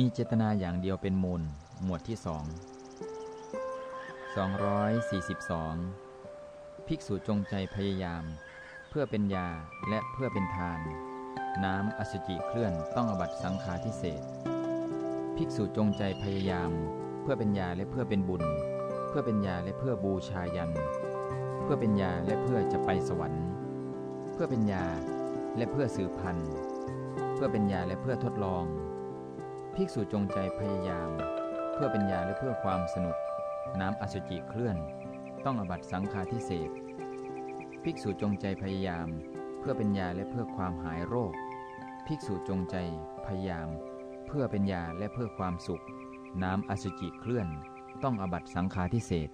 มีเจตนาอย่างเดียวเป็นมูล หมวดที่สอง242 ภิกษุจงใจพยายาม เพื่อเป็นยาและเพื่อเป็นทาน น้ำอสุจิเคลื่อนต้องอบัตสังฆาทิเศษภิกษุจงใจพยายาม เพื่อเป็นยาและเพื่อเป็นบุญ เพื่อเป็นยาและเพื่อบูชายัน เพื่อเป็นยาและเพื่อจะไปสวรรค์ เพื่อเป็นยาและเพื่อสืบพันธุ์ เพื่อเป็นยาและเพื่อทดลอง ภิกษุจงใจพยายาม เพื่อเป็นยาและเพื่อความสนุก น้ำอสุจิเคลื่อน ต้องอบัตสังฆาทิเศษภิกษุจงใจพยายาม เพื่อเป็นยาและเพื่อความหายโรค ภิกษุจงใจพยายาม เพื่อเป็นยาและเพื่อความสุข น้ำอสุจิเคลื่อน ต้องอบัตสังฆาทิเศษ